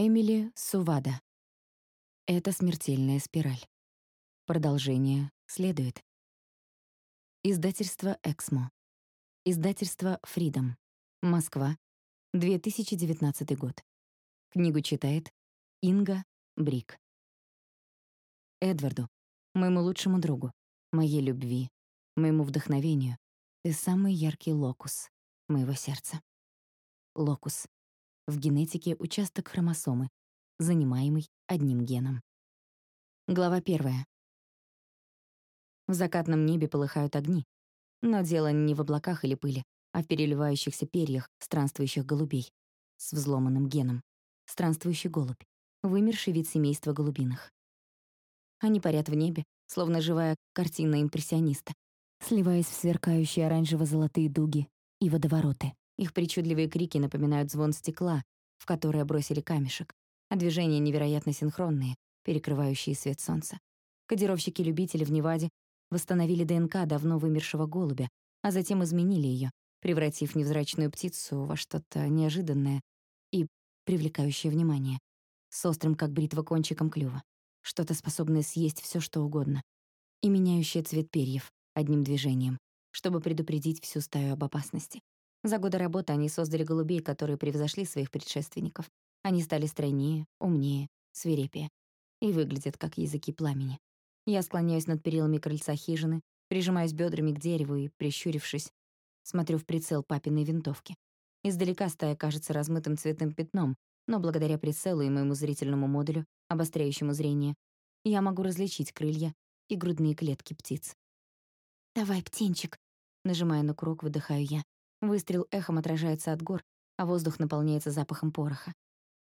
Эмили Сувада. Это смертельная спираль. Продолжение следует. Издательство «Эксмо». Издательство «Фридом». Москва. 2019 год. Книгу читает Инга Брик. Эдварду, моему лучшему другу, моей любви, моему вдохновению, ты самый яркий локус моего сердца. Локус. В генетике участок хромосомы, занимаемый одним геном. Глава первая. В закатном небе полыхают огни, но дело не в облаках или пыли, а в переливающихся перьях странствующих голубей с взломанным геном. Странствующий голубь, вымерший вид семейства голубиных. Они парят в небе, словно живая картина импрессиониста, сливаясь в сверкающие оранжево-золотые дуги и водовороты. Их причудливые крики напоминают звон стекла, в которое бросили камешек, а движения невероятно синхронные, перекрывающие свет солнца. Кодировщики-любители в Неваде восстановили ДНК давно вымершего голубя, а затем изменили ее, превратив невзрачную птицу во что-то неожиданное и привлекающее внимание, с острым, как бритва, кончиком клюва, что-то способное съесть все, что угодно, и меняющее цвет перьев одним движением, чтобы предупредить всю стаю об опасности. За годы работы они создали голубей, которые превзошли своих предшественников. Они стали стройнее, умнее, свирепее и выглядят как языки пламени. Я склоняюсь над перилами крыльца хижины, прижимаюсь бедрами к дереву и, прищурившись, смотрю в прицел папиной винтовки. Издалека стая кажется размытым цветным пятном, но благодаря прицелу и моему зрительному модулю, обостряющему зрение, я могу различить крылья и грудные клетки птиц. «Давай, птенчик!» Нажимая на курок, выдыхаю я. Выстрел эхом отражается от гор, а воздух наполняется запахом пороха.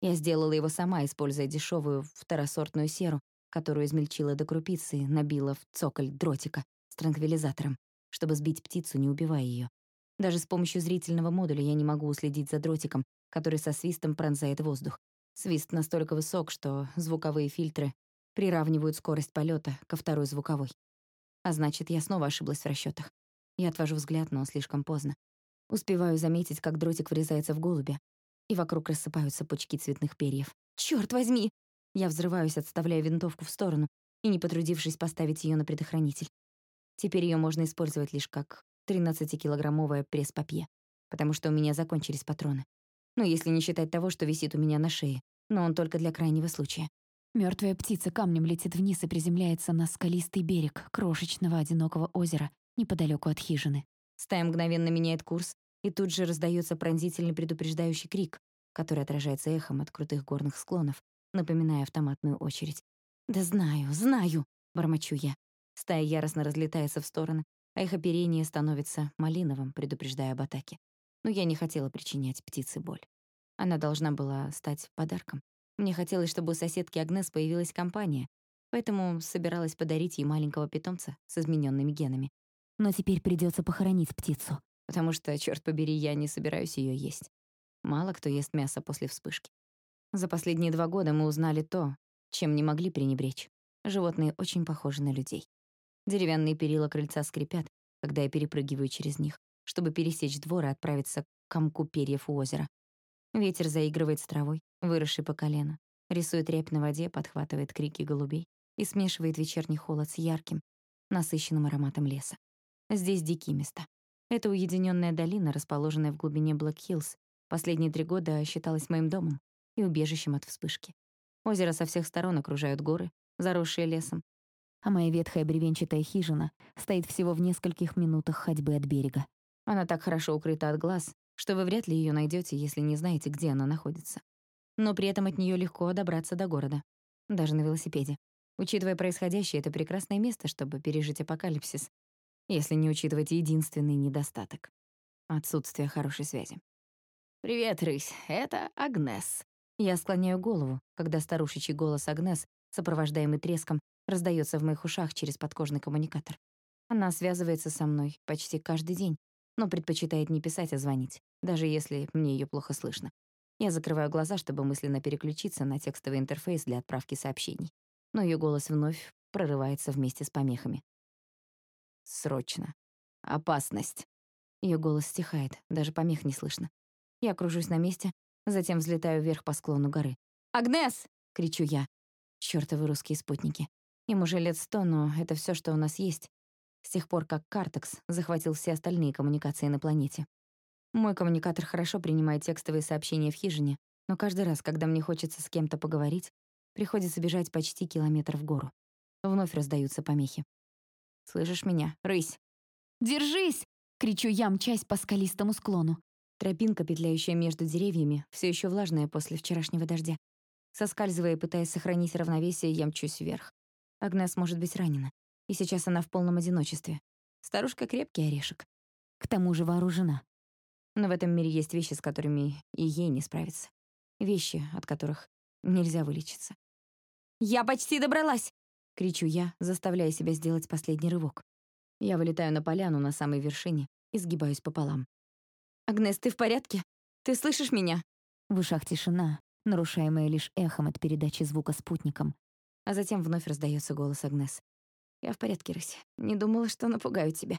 Я сделала его сама, используя дешевую второсортную серу, которую измельчила до крупицы и набила в цоколь дротика с транквилизатором, чтобы сбить птицу, не убивая ее. Даже с помощью зрительного модуля я не могу уследить за дротиком, который со свистом пронзает воздух. Свист настолько высок, что звуковые фильтры приравнивают скорость полета ко второй звуковой. А значит, я снова ошиблась в расчетах. Я отвожу взгляд, но слишком поздно. Успеваю заметить, как дротик врезается в голубя, и вокруг рассыпаются пучки цветных перьев. Черт возьми! Я взрываюсь, отставляя винтовку в сторону и не потрудившись поставить ее на предохранитель. Теперь ее можно использовать лишь как 13-килограммовое пресс-папье, потому что у меня закончились патроны. Ну, если не считать того, что висит у меня на шее, но он только для крайнего случая. Мертвая птица камнем летит вниз и приземляется на скалистый берег крошечного одинокого озера неподалеку от хижины. Стая мгновенно меняет курс, и тут же раздается пронзительный предупреждающий крик, который отражается эхом от крутых горных склонов, напоминая автоматную очередь. «Да знаю, знаю!» — бормочу я. Стая яростно разлетается в стороны, а их оперение становится малиновым, предупреждая об атаке. Но я не хотела причинять птице боль. Она должна была стать подарком. Мне хотелось, чтобы у соседки Агнес появилась компания, поэтому собиралась подарить ей маленького питомца с измененными генами. Но теперь придется похоронить птицу, потому что, черт побери, я не собираюсь ее есть. Мало кто ест мясо после вспышки. За последние два года мы узнали то, чем не могли пренебречь. Животные очень похожи на людей. Деревянные перила крыльца скрипят, когда я перепрыгиваю через них, чтобы пересечь двор и отправиться к комку перьев у озера. Ветер заигрывает с травой, выросшей по колено, рисует рябь на воде, подхватывает крики голубей и смешивает вечерний холод с ярким, насыщенным ароматом леса. Здесь дикие места. Это уединенная долина, расположенная в глубине Блэк-Хиллз, последние три года считалась моим домом и убежищем от вспышки. Озеро со всех сторон окружают горы, заросшие лесом, а моя ветхая бревенчатая хижина стоит всего в нескольких минутах ходьбы от берега. Она так хорошо укрыта от глаз, что вы вряд ли ее найдете, если не знаете, где она находится. Но при этом от нее легко добраться до города, даже на велосипеде. Учитывая происходящее, это прекрасное место, чтобы пережить апокалипсис, если не учитывать единственный недостаток — отсутствие хорошей связи. «Привет, рысь, это Агнес». Я склоняю голову, когда старушечий голос Агнес, сопровождаемый треском, раздается в моих ушах через подкожный коммуникатор. Она связывается со мной почти каждый день, но предпочитает не писать, а звонить, даже если мне ее плохо слышно. Я закрываю глаза, чтобы мысленно переключиться на текстовый интерфейс для отправки сообщений. Но ее голос вновь прорывается вместе с помехами. Срочно. Опасность. Ее голос стихает, даже помех не слышно. Я кружусь на месте, затем взлетаю вверх по склону горы. «Агнес!» — кричу я. Чёртовы русские спутники. Им уже лет сто, но это всё, что у нас есть. С тех пор, как Картекс захватил все остальные коммуникации на планете. Мой коммуникатор хорошо принимает текстовые сообщения в хижине, но каждый раз, когда мне хочется с кем-то поговорить, приходится бежать почти километр в гору. Вновь раздаются помехи. «Слышишь меня? Рысь!» «Держись!» — кричу я, мчась по скалистому склону. Тропинка, петляющая между деревьями, все еще влажная после вчерашнего дождя. Соскальзывая пытаясь сохранить равновесие, я мчусь вверх. Агнес может быть ранена, и сейчас она в полном одиночестве. Старушка — крепкий орешек. К тому же вооружена. Но в этом мире есть вещи, с которыми и ей не справиться. Вещи, от которых нельзя вылечиться. «Я почти добралась!» — кричу я, заставляя себя сделать последний рывок. Я вылетаю на поляну на самой вершине и сгибаюсь пополам. «Агнес, ты в порядке? Ты слышишь меня?» В ушах тишина, нарушаемая лишь эхом от передачи звука спутником. А затем вновь раздается голос Агнес. «Я в порядке, Рысь. Не думала, что напугаю тебя».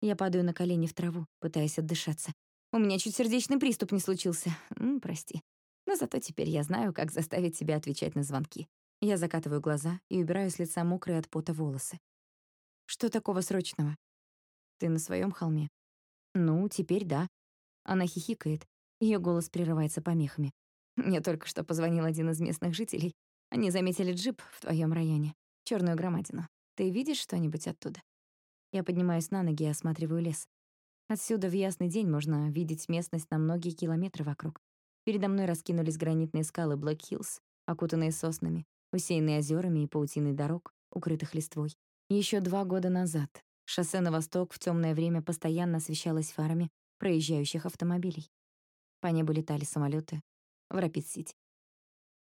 Я падаю на колени в траву, пытаясь отдышаться. У меня чуть сердечный приступ не случился. М, прости. Но зато теперь я знаю, как заставить себя отвечать на звонки. Я закатываю глаза и убираю с лица мокрые от пота волосы. «Что такого срочного?» «Ты на своем холме?» «Ну, теперь да. Она хихикает. Ее голос прерывается помехами. Мне только что позвонил один из местных жителей. Они заметили джип в твоем районе. черную громадину. Ты видишь что-нибудь оттуда? Я поднимаюсь на ноги и осматриваю лес. Отсюда в ясный день можно видеть местность на многие километры вокруг. Передо мной раскинулись гранитные скалы Блэк-Хиллз, окутанные соснами, усеянные озерами и паутиной дорог, укрытых листвой. Еще два года назад шоссе на восток в темное время постоянно освещалось фарами проезжающих автомобилей. По небу летали самолеты в Рапид-Сити.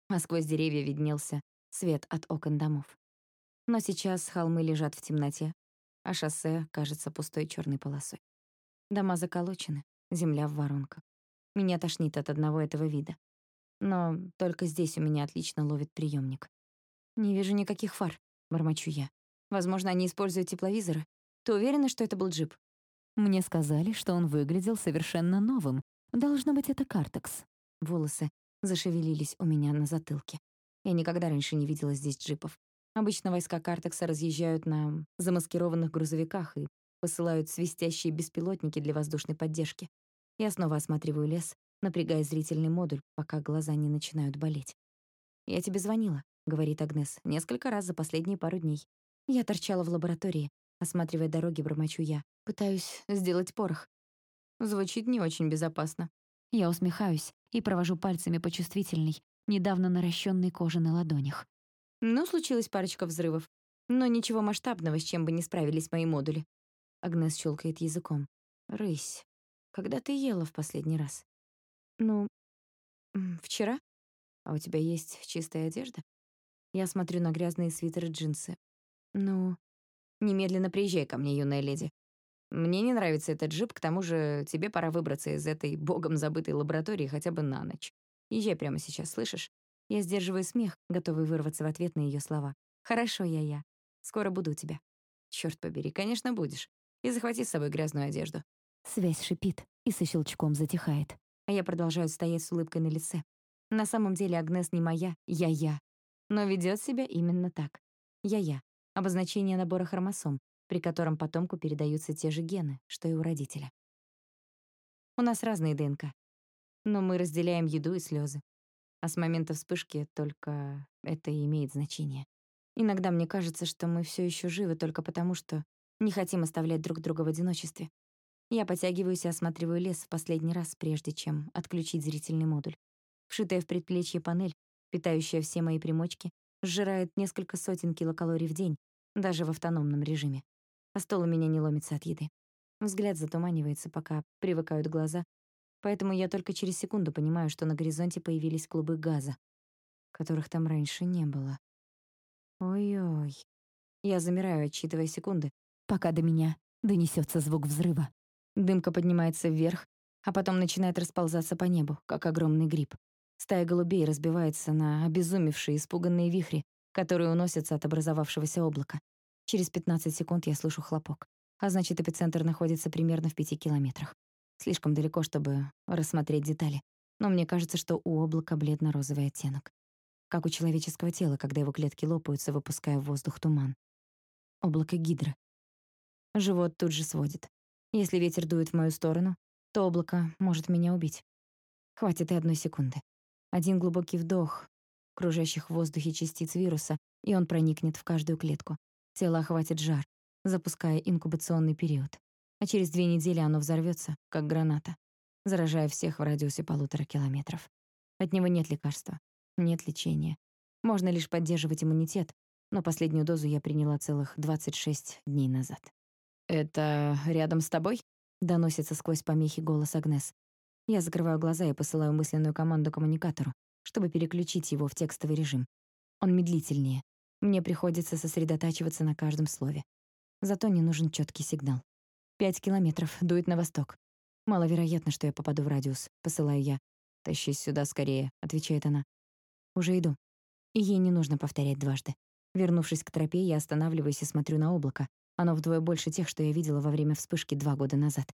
А сквозь деревья виднелся свет от окон домов. Но сейчас холмы лежат в темноте, а шоссе кажется пустой черной полосой. Дома заколочены, земля в воронках. Меня тошнит от одного этого вида. Но только здесь у меня отлично ловит приемник. «Не вижу никаких фар», — бормочу я. «Возможно, они используют тепловизоры. Ты уверена, что это был джип?» Мне сказали, что он выглядел совершенно новым. Должно быть, это Картекс. Волосы зашевелились у меня на затылке. Я никогда раньше не видела здесь джипов. Обычно войска Картекса разъезжают на замаскированных грузовиках и посылают свистящие беспилотники для воздушной поддержки. Я снова осматриваю лес, напрягая зрительный модуль, пока глаза не начинают болеть. «Я тебе звонила», — говорит Агнес, — «несколько раз за последние пару дней. Я торчала в лаборатории, осматривая дороги, бормочу я. Пытаюсь сделать порох. Звучит не очень безопасно. Я усмехаюсь и провожу пальцами по чувствительной, недавно наращенной коже на ладонях. Ну, случилась парочка взрывов. Но ничего масштабного, с чем бы не справились мои модули. Агнес щелкает языком. «Рысь, когда ты ела в последний раз?» «Ну, вчера. А у тебя есть чистая одежда?» Я смотрю на грязные свитеры джинсы. «Ну, немедленно приезжай ко мне, юная леди. Мне не нравится этот джип, к тому же тебе пора выбраться из этой богом забытой лаборатории хотя бы на ночь. Езжай прямо сейчас, слышишь? Я сдерживаю смех, готовый вырваться в ответ на ее слова. Хорошо, я-я. Скоро буду у тебя. Черт побери, конечно, будешь. И захвати с собой грязную одежду. Связь шипит и со щелчком затихает. А я продолжаю стоять с улыбкой на лице. На самом деле Агнес не моя, я-я. Но ведет себя именно так. Я-я. Обозначение набора хромосом, при котором потомку передаются те же гены, что и у родителя. У нас разные ДНК, но мы разделяем еду и слезы. А с момента вспышки только это и имеет значение. Иногда мне кажется, что мы все еще живы только потому, что не хотим оставлять друг друга в одиночестве. Я потягиваюсь и осматриваю лес в последний раз, прежде чем отключить зрительный модуль. Вшитая в предплечье панель, питающая все мои примочки, сжирает несколько сотен килокалорий в день, даже в автономном режиме а стол у меня не ломится от еды. Взгляд затуманивается, пока привыкают глаза, поэтому я только через секунду понимаю, что на горизонте появились клубы газа, которых там раньше не было. Ой-ой. Я замираю, отсчитывая секунды, пока до меня донесется звук взрыва. Дымка поднимается вверх, а потом начинает расползаться по небу, как огромный гриб. Стая голубей разбивается на обезумевшие, испуганные вихри, которые уносятся от образовавшегося облака. Через 15 секунд я слышу хлопок. А значит, эпицентр находится примерно в пяти километрах. Слишком далеко, чтобы рассмотреть детали. Но мне кажется, что у облака бледно-розовый оттенок. как у человеческого тела, когда его клетки лопаются, выпуская в воздух туман. Облако гидры. Живот тут же сводит. Если ветер дует в мою сторону, то облако может меня убить. Хватит и одной секунды. Один глубокий вдох кружащих в воздухе частиц вируса, и он проникнет в каждую клетку. Тело охватит жар, запуская инкубационный период. А через две недели оно взорвется, как граната, заражая всех в радиусе полутора километров. От него нет лекарства, нет лечения. Можно лишь поддерживать иммунитет, но последнюю дозу я приняла целых 26 дней назад. «Это рядом с тобой?» — доносится сквозь помехи голос Агнес. Я закрываю глаза и посылаю мысленную команду коммуникатору, чтобы переключить его в текстовый режим. Он медлительнее. Мне приходится сосредотачиваться на каждом слове. Зато не нужен четкий сигнал. Пять километров, дует на восток. Маловероятно, что я попаду в радиус, посылаю я. «Тащись сюда скорее», — отвечает она. Уже иду. И ей не нужно повторять дважды. Вернувшись к тропе, я останавливаюсь и смотрю на облако. Оно вдвое больше тех, что я видела во время вспышки два года назад.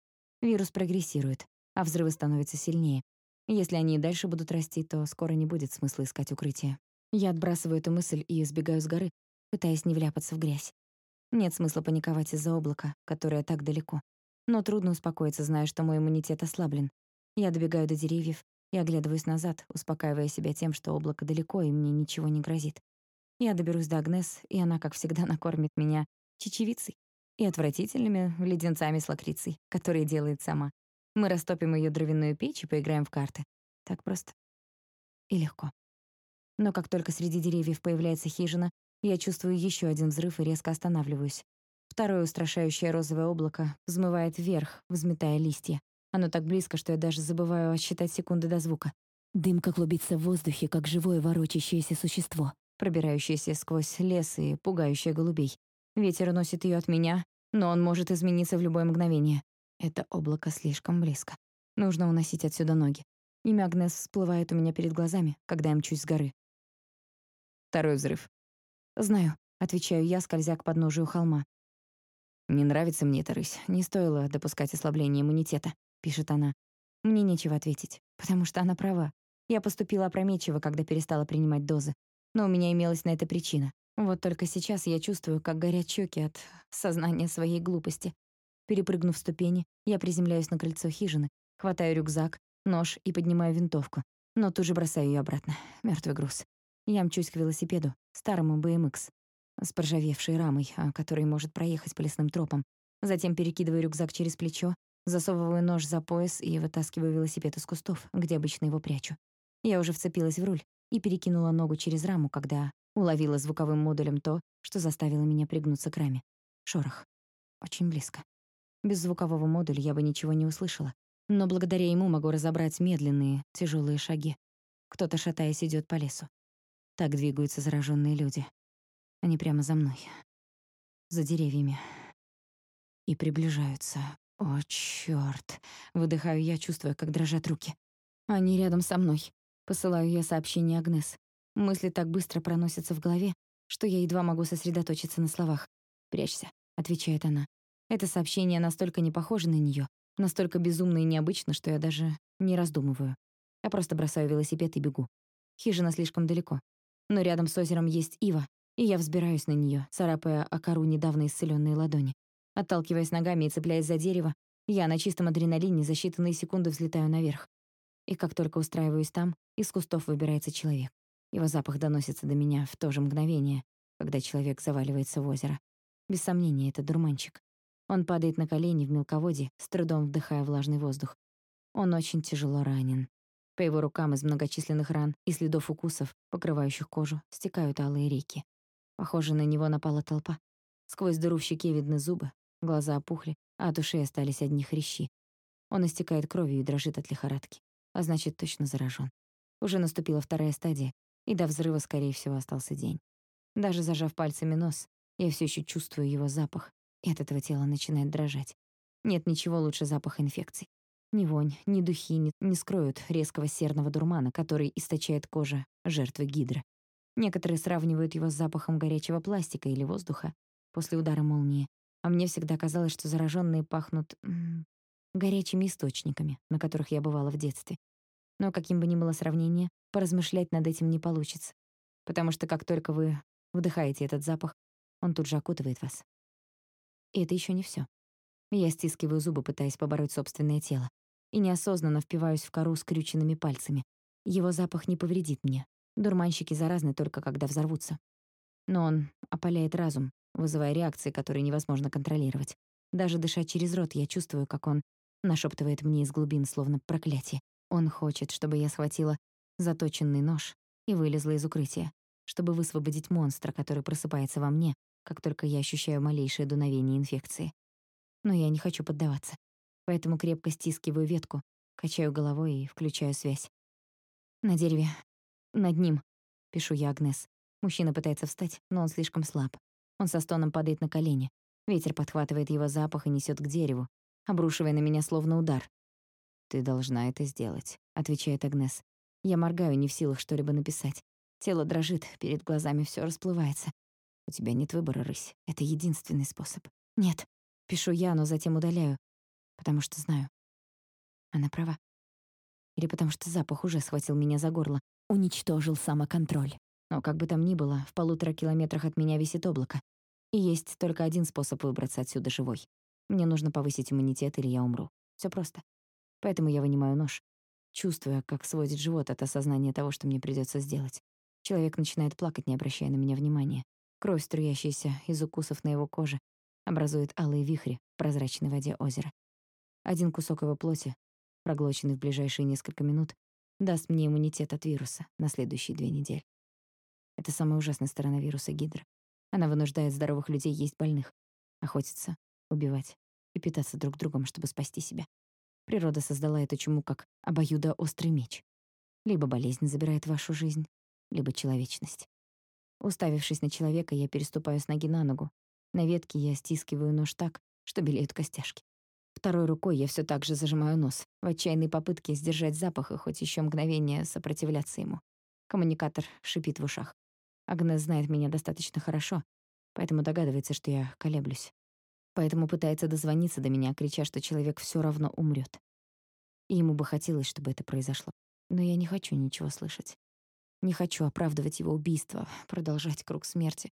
Вирус прогрессирует, а взрывы становятся сильнее. Если они и дальше будут расти, то скоро не будет смысла искать укрытие. Я отбрасываю эту мысль и сбегаю с горы, пытаясь не вляпаться в грязь. Нет смысла паниковать из-за облака, которое так далеко. Но трудно успокоиться, зная, что мой иммунитет ослаблен. Я добегаю до деревьев, и оглядываюсь назад, успокаивая себя тем, что облако далеко, и мне ничего не грозит. Я доберусь до Агнес, и она, как всегда, накормит меня чечевицей и отвратительными леденцами с лакрицей, которые делает сама. Мы растопим ее дровяную печь и поиграем в карты. Так просто и легко. Но как только среди деревьев появляется хижина, я чувствую еще один взрыв и резко останавливаюсь. Второе устрашающее розовое облако взмывает вверх, взметая листья. Оно так близко, что я даже забываю отсчитать секунды до звука. Дымка клубится в воздухе, как живое ворочащееся существо, пробирающееся сквозь лес и пугающее голубей. Ветер уносит ее от меня, но он может измениться в любое мгновение. Это облако слишком близко. Нужно уносить отсюда ноги. Имя Агнес всплывает у меня перед глазами, когда я мчусь с горы. Второй взрыв. «Знаю», — отвечаю я, скользя к подножию холма. «Не нравится мне эта рысь. Не стоило допускать ослабления иммунитета. — пишет она. Мне нечего ответить, потому что она права. Я поступила опрометчиво, когда перестала принимать дозы. Но у меня имелась на это причина. Вот только сейчас я чувствую, как горят щеки от сознания своей глупости. Перепрыгнув ступени, я приземляюсь на крыльцо хижины, хватаю рюкзак, нож и поднимаю винтовку. Но тут же бросаю ее обратно. Мертвый груз. Я мчусь к велосипеду, старому BMX, с поржавевшей рамой, который может проехать по лесным тропам. Затем перекидываю рюкзак через плечо Засовываю нож за пояс и вытаскиваю велосипед из кустов, где обычно его прячу. Я уже вцепилась в руль и перекинула ногу через раму, когда уловила звуковым модулем то, что заставило меня пригнуться к раме. Шорох. Очень близко. Без звукового модуля я бы ничего не услышала, но благодаря ему могу разобрать медленные, тяжелые шаги. Кто-то, шатаясь, идет по лесу. Так двигаются зараженные люди. Они прямо за мной. За деревьями. И приближаются. О, чёрт. Выдыхаю я, чувствуя, как дрожат руки. Они рядом со мной. Посылаю я сообщение Агнес. Мысли так быстро проносятся в голове, что я едва могу сосредоточиться на словах. «Прячься», — отвечает она. Это сообщение настолько не похоже на неё, настолько безумно и необычно, что я даже не раздумываю. Я просто бросаю велосипед и бегу. Хижина слишком далеко. Но рядом с озером есть ива, и я взбираюсь на неё, царапая о кору недавно исцелённые ладони. Отталкиваясь ногами и цепляясь за дерево, я на чистом адреналине за считанные секунды взлетаю наверх. И как только устраиваюсь там, из кустов выбирается человек. Его запах доносится до меня в то же мгновение, когда человек заваливается в озеро. Без сомнения, это дурманчик. Он падает на колени в мелководье, с трудом вдыхая влажный воздух. Он очень тяжело ранен. По его рукам из многочисленных ран и следов укусов, покрывающих кожу, стекают алые реки. Похоже, на него напала толпа. Сквозь дыру в щеке видны зубы, Глаза опухли, а от ушей остались одни хрящи. Он истекает кровью и дрожит от лихорадки. А значит, точно заражен. Уже наступила вторая стадия, и до взрыва, скорее всего, остался день. Даже зажав пальцами нос, я все еще чувствую его запах, и от этого тело начинает дрожать. Нет ничего лучше запаха инфекций. Ни вонь, ни духи не, не скроют резкого серного дурмана, который источает кожа жертвы гидры. Некоторые сравнивают его с запахом горячего пластика или воздуха после удара молнии, а мне всегда казалось, что зараженные пахнут м -м, горячими источниками, на которых я бывала в детстве. Но каким бы ни было сравнение, поразмышлять над этим не получится. потому что как только вы вдыхаете этот запах, он тут же окутывает вас. И это еще не все. Я стискиваю зубы, пытаясь побороть собственное тело, и неосознанно впиваюсь в кору скрюченными пальцами. Его запах не повредит мне. Дурманщики заразны только когда взорвутся. Но он опаляет разум, вызывая реакции, которые невозможно контролировать. Даже дыша через рот, я чувствую, как он нашептывает мне из глубин, словно проклятие. Он хочет, чтобы я схватила заточенный нож и вылезла из укрытия, чтобы высвободить монстра, который просыпается во мне, как только я ощущаю малейшее дуновение инфекции. Но я не хочу поддаваться, поэтому крепко стискиваю ветку, качаю головой и включаю связь. На дереве. Над ним. Пишу я Агнес. Мужчина пытается встать, но он слишком слаб. Он со стоном падает на колени. Ветер подхватывает его запах и несет к дереву, обрушивая на меня словно удар. «Ты должна это сделать», — отвечает Агнес. Я моргаю, не в силах что-либо написать. Тело дрожит, перед глазами все расплывается. У тебя нет выбора, рысь. Это единственный способ. Нет. Пишу я, но затем удаляю. Потому что знаю. Она права. Или потому что запах уже схватил меня за горло. Уничтожил самоконтроль. Но как бы там ни было, в полутора километрах от меня висит облако. И есть только один способ выбраться отсюда живой. Мне нужно повысить иммунитет, или я умру. Все просто. Поэтому я вынимаю нож, чувствуя, как сводит живот от осознания того, что мне придется сделать. Человек начинает плакать, не обращая на меня внимания. Кровь, струящаяся из укусов на его коже, образует алые вихри в прозрачной воде озера. Один кусок его плоти, проглоченный в ближайшие несколько минут, даст мне иммунитет от вируса на следующие две недели. Это самая ужасная сторона вируса Гидра. Она вынуждает здоровых людей есть больных, охотиться, убивать и питаться друг другом, чтобы спасти себя. Природа создала эту чуму как обоюдоострый меч. Либо болезнь забирает вашу жизнь, либо человечность. Уставившись на человека, я переступаю с ноги на ногу. На ветке я стискиваю нож так, что белеют костяшки. Второй рукой я все так же зажимаю нос, в отчаянной попытке сдержать запах и хоть еще мгновение сопротивляться ему. Коммуникатор шипит в ушах. Агнес знает меня достаточно хорошо, поэтому догадывается, что я колеблюсь. Поэтому пытается дозвониться до меня, крича, что человек все равно умрет. И ему бы хотелось, чтобы это произошло. Но я не хочу ничего слышать. Не хочу оправдывать его убийство, продолжать круг смерти.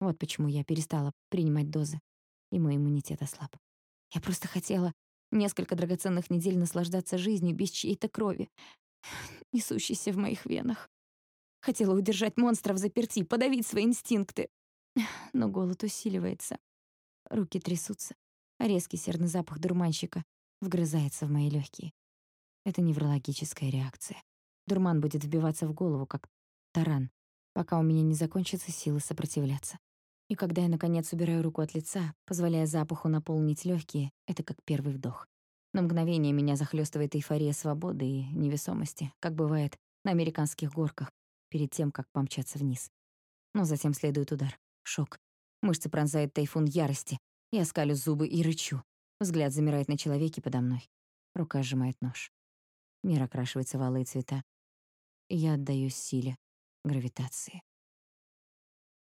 Вот почему я перестала принимать дозы, и мой иммунитет ослаб. Я просто хотела несколько драгоценных недель наслаждаться жизнью без чьей-то крови, несущейся в моих венах. Хотела удержать монстра в заперти, подавить свои инстинкты. Но голод усиливается. Руки трясутся, а резкий серный запах дурманщика вгрызается в мои легкие. Это неврологическая реакция. Дурман будет вбиваться в голову, как таран, пока у меня не закончатся силы сопротивляться. И когда я, наконец, убираю руку от лица, позволяя запаху наполнить легкие, это как первый вдох. На мгновение меня захлестывает эйфория свободы и невесомости, как бывает на американских горках, перед тем, как помчаться вниз. Но затем следует удар. Шок. Мышцы пронзает тайфун ярости. Я скалю зубы и рычу. Взгляд замирает на человеке подо мной. Рука сжимает нож. Мир окрашивается в алые цвета, я отдаюсь силе, гравитации.